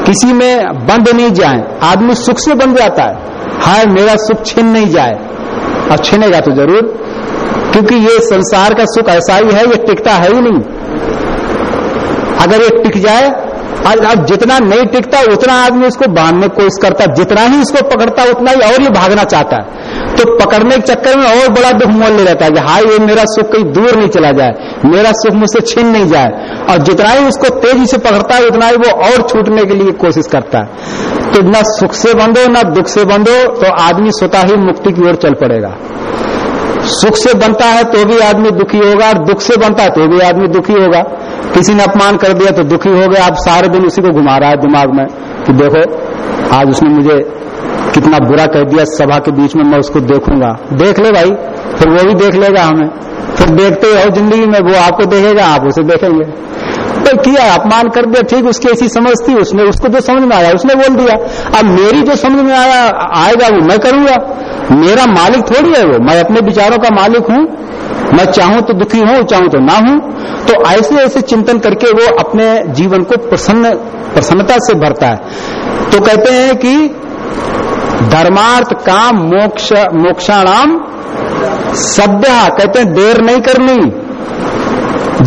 किसी में बंद नहीं जाए। आदमी सुख से बन जाता है। हाय, मेरा सुख छिन नहीं जाए। और छिनेगा तो ज़रूर, क्योंकि ये संसार का सुख ऐसा ही है, ये टिकता है ही नहीं। अगर ये टिक जाए अब जितना नहीं टिकता, उतना आदमी उसको बांधने की कोशिश करता है। जितना ही उसको पकड़ता उतना ही और ये भागना चाहता है। तो पकड़ने के चक्कर में और बड़ा दुख मोल ले रहता है कि हाय ये मेरा सुख कहीं दूर नहीं चला जाए, मेरा सुख मुझसे छीन नहीं जाए। और जितना ही उसको तेज़ी से पकड़ता है, उतना ही वो और छूटने के लिए कोशिश करता है। तो न सुख से बंधो, न दुख से बंधो तो आदमी स्वतः ही मुक्ति की ओर चल पड़ेगा। सुख से बनता है तो भी आदमी दुखी होगा, और दुख से बनता है तो भी आदमी दुखी होगा। किसी ने अपमान कर दिया तो दुखी हो गया। आप सारे दिन उसी को घुमा रहा है दिमाग में कि देखो, आज उसने मुझे कितना बुरा कह दिया। सभा के बीच में मैं उसको देखूँगा। देख ले भाई, फिर वो भी देख लेगा हमें। फिर देखते हो ज़िंदगी में, वो आपको देखेगा, आप उसे देखेंगे। तो किया, अपमान कर दिया, ठीक, उसकी ऐसी समझ थी, उसने उसको जो समझ में आया, उसने बोल दिया, अब मेरी जो समझ में आया, आएगा वो मैं करूँगा। मेरा मालिक थोड़ी है वो, मैं अपने विचारों का मालिक हूँ, मैं चाहूँ तो दुखी हूँ, चाहूँ तो ना हूँ। तो ऐसे ऐसे चिंतन करके वो अपने जीवन को प्रसन्न, प्रसन्नता से भरता है। तो कहते हैं कि धर्मार्थ काम मोक्ष, मोक्षाणाम सभ्य, कहते हैं देर नहीं करनी,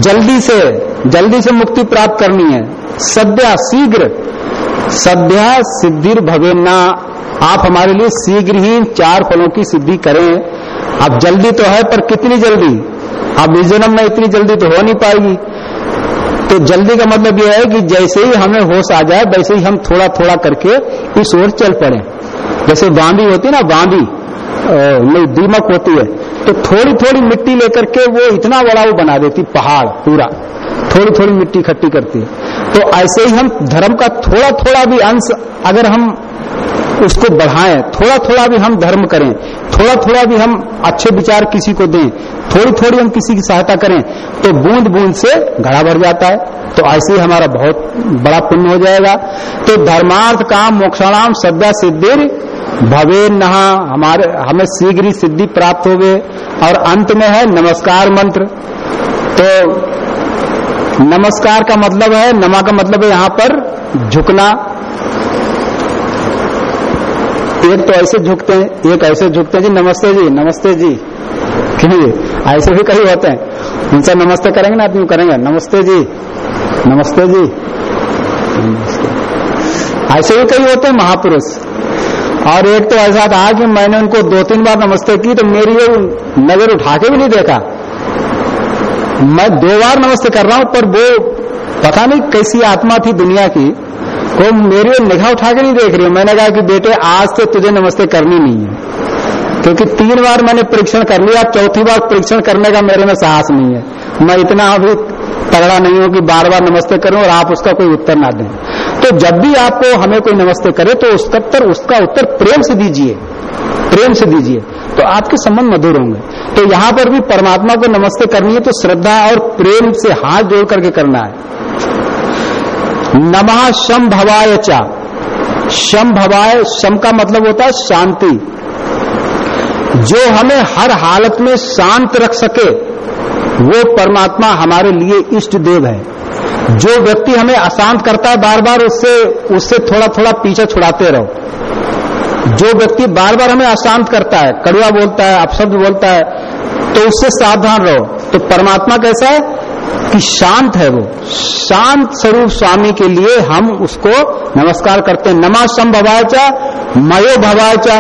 जल्दी से जल्दी से मुक्ति प्राप्त करनी है। सद्या शीघ्र। सद्या सिद्धिर भवेन्ना। आप हमारे लिए शीघ्र ही चार फलों की सिद्धि करें। अब जल्दी तो है, पर कितनी जल्दी? अब इस जन्म में इतनी जल्दी तो हो नहीं पाएगी। तो जल्दी का मतलब यह है कि जैसे ही हमें होश आ जाए, वैसे ही हम थोड़ा थोड़ा करके इस ओर चल पड़े। जैसे बांदी होती है ना, बांदी नहीं, दीमक होती है तो थोड़ी थोड़ी मिट्टी लेकर के वो इतना बड़ा वो बना देती, पहाड़ पूरा। थोड़ी थोड़ी मिट्टी इकट्ठी करती है। तो ऐसे ही हम धर्म का थोड़ा थोड़ा भी अंश अगर हम उसको बढ़ाएँ थोड़ा थोड़ा भी हम धर्म करें थोड़ा थोड़ा भी हम अच्छे विचार किसी को दें थोड़ी थोड़ी हम किसी की सहायता करें तो बूंद बूंद से घड़ा भर जाता है। तो ऐसे ही हमारा बहुत बड़ा पुण्य हो जाएगा। तो धर्मार्थ काम मोक्षाणाम सद्या सिद्धिर भवे नहा। हमारे, हमें शीघ्र सिद्धि प्राप्त हो गए। और अंत में है नमस्कार मंत्र। तो नमस्कार का मतलब है, नमा का मतलब है यहाँ पर झुकना। एक तो ऐसे झुकते हैं, एक ऐसे झुकते हैं जी, नमस्ते जी नमस्ते जी। क्यों ऐसे भी कई होते हैं। उनसे नमस्ते करेंगे ना, आदमी करेंगे, नमस्ते जी नमस्ते जी। ऐसे भी कई होते हैं महापुरुष। और एक तो ऐसा था कि मैंने उनको दो तीन बार नमस्ते की तो मेरी वो नज़र उठा के भी नहीं देखा। मैं दो बार नमस्ते कर रहा हूँ, पर वो पता नहीं कैसी आत्मा थी दुनिया की, वो मेरे निगाह उठा के नहीं देख रही मैंने कहा कि बेटे, आज से तुझे नमस्ते करनी नहीं है। क्योंकि तीन बार मैंने परीक्षण कर लिया, चौथी बार परीक्षण करने का मेरे में साहस नहीं है। मैं इतना अभी तगड़ा नहीं हूँ कि बार बार नमस्ते करूँ और आप उसका कोई उत्तर ना दें। तो जब भी आपको हमें कोई नमस्ते करे तो उसका उत्तर उसका उत्तर प्रेम से दीजिए। प्रेम से दीजिए। तो आपके संबंध मधुर होंगे। तो यहाँ पर भी परमात्मा को नमस्ते करनी है तो श्रद्धा और प्रेम से हाथ जोड़ करके करना है। नमः शम भवाय चा। शम भवाय शम का मतलब होता है शांति। जो हमें हर हालत में शांत रख सके, वो परमात्मा हमारे लिए इष्ट देव है। जो व्यक्ति हमें अशांत करता है बार बार उससे उससे थोड़ा थोड़ा पीछे छुड़ाते रहो। जो व्यक्ति बार बार हमें अशांत करता है कड़वा बोलता है, अपशब्द बोलता है तो उससे सावधान रहो। तो परमात्मा कैसा है? कि शांत है वो। शांत स्वरूप स्वामी के लिए हम उसको नमस्कार करते हैं। नमा सम भवाचा मयो भवाचा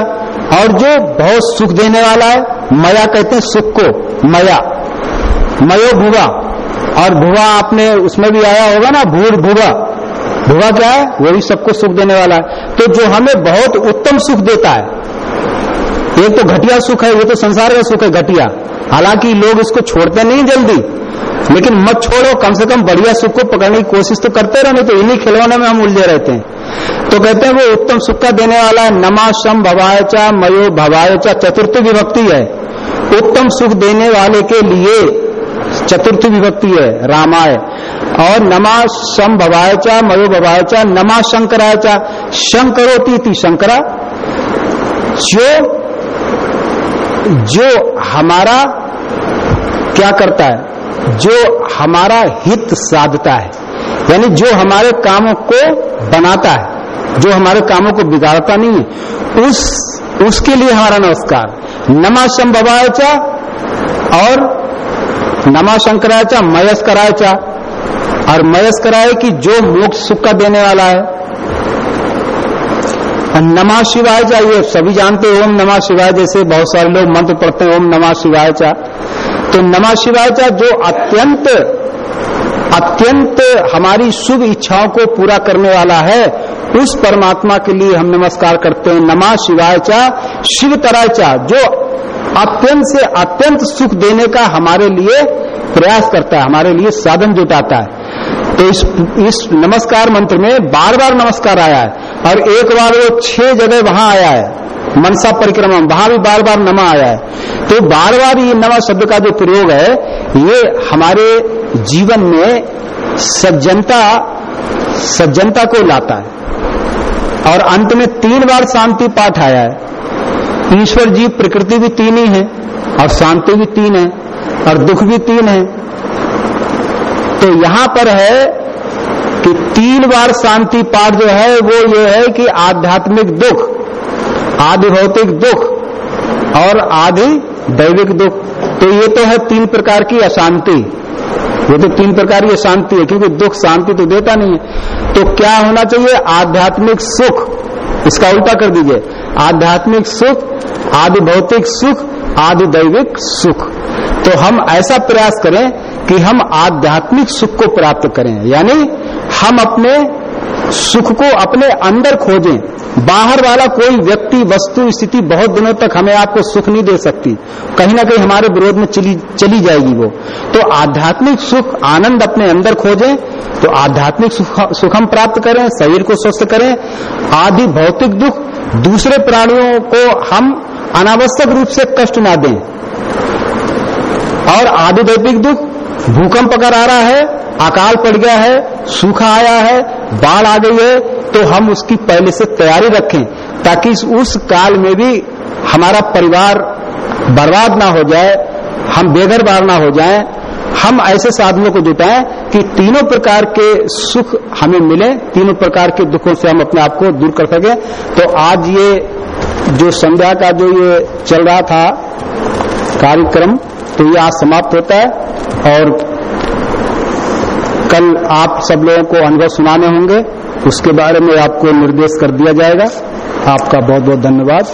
और जो बहुत सुख देने वाला है, मया कहते हैं सुख को, मया। मयो भुवा। और भुवा आपने उसमें भी आया होगा ना, भूर भुवा। भुवा क्या है? वो भी सबको सुख देने वाला है। तो जो हमें बहुत उत्तम सुख देता है, एक तो घटिया सुख है ये तो संसार का सुख है, घटिया। हालाँकि लोग इसको छोड़ते नहीं जल्दी, लेकिन मत छोड़ो, कम से कम बढ़िया सुख को पकड़ने की कोशिश तो करते रहो नहीं तो इन्हीं खिलौने में हम उलझे रहते हैं। तो कहते हैं वो उत्तम सुख का देने वाला है, नमा शम भवायचा मयो भवायचा चतुर्थ विभक्ति है। उत्तम सुख देने वाले के लिए चतुर्थ विभक्ति है, रामाय। और नमा शम भवायचा मयो भवायचा नमा शंकरायचा शंकरोती थी शंकरा। जो जो हमारा क्या करता है, जो हमारा हित साधता है, यानी जो हमारे कामों को बनाता है, जो हमारे कामों को बिगाड़ता नहीं है, उस, उसके लिए हमारा नमस्कार। नमा संभवायचा और नमा शंकरायचा मयस्करायचा और मयस्कराय की जो मोक्ष सुख का देने वाला है। नमा शिवाय चा ये सभी जानते ओम नमा शिवाय, जैसे बहुत सारे लोग मंत्र पढ़ते हैं, ओम नमा शिवाय चा तो नमा शिवाय चा जो अत्यंत अत्यंत हमारी शुभ इच्छाओं को पूरा करने वाला है, उस परमात्मा के लिए हम नमस्कार करते हैं। नमा शिवाय चा शिव तराय चा जो अत्यंत से अत्यंत सुख देने का हमारे लिए प्रयास करता है, हमारे लिए साधन जुटाता है। तो इस इस नमस्कार मंत्र में बार बार नमस्कार आया है और एक बार वो छह जगह वहाँ आया है। मनसा परिक्रमा, वहाँ भी बार बार नमा आया है। तो बार बार ये नमा शब्द का जो प्रयोग है, ये हमारे जीवन में सज्जनता सज्जनता को लाता है। और अंत में तीन बार शांति पाठ आया है। ईश्वर जी प्रकृति भी तीन ही है, और शांति भी तीन है, और दुख भी तीन है। तो यहाँ पर है कि तीन बार शांति पाठ जो है, वो ये है कि आध्यात्मिक दुख, आदि भौतिक दुख, और आदि दैविक दुख। तो ये तो है तीन प्रकार की अशांति। ये तो तीन प्रकार की अशांति है, क्योंकि दुख शांति तो देता नहीं है। तो क्या होना चाहिए? आध्यात्मिक सुख। इसका उल्टा कर दीजिए। आध्यात्मिक सुख, आदि भौतिक सुख, आदि दैविक सुख। तो हम ऐसा प्रयास करें कि हम आध्यात्मिक सुख को प्राप्त करें। यानी हम अपने सुख को अपने अंदर खोजें। बाहर वाला कोई व्यक्ति वस्तु स्थिति बहुत दिनों तक हमें आपको सुख नहीं दे सकती। कहीं ना कहीं हमारे विरोध में चली चली जाएगी वो। तो आध्यात्मिक सुख आनंद अपने अंदर खोजें तो आध्यात्मिक सुख, हम प्राप्त करें शरीर को स्वस्थ करें आदि भौतिक दुख दूसरे प्राणियों को हम अनावश्यक रूप से कष्ट ना दें। और आदि दैविक दुख भूकंप अगर आ रहा है अकाल पड़ गया है, सूखा आया है, बाढ़ आ गई है तो हम उसकी पहले से तैयारी रखें, ताकि उस काल में भी हमारा परिवार बर्बाद ना हो जाए, हम बेघर बार ना हो जाएँ, हम ऐसे साधनों को जुटाएँ कि तीनों प्रकार के सुख हमें मिले, तीनों प्रकार के दुखों से हम अपने आप को दूर कर सके। तो आज ये जो संध्या का जो ये चल रहा था कार्यक्रम तो ये आज समाप्त होता है, और कल आप सब लोगों को अनुभव सुनाने होंगे। उसके बारे में आपको निर्देश कर दिया जाएगा। आपका बहुत बहुत धन्यवाद।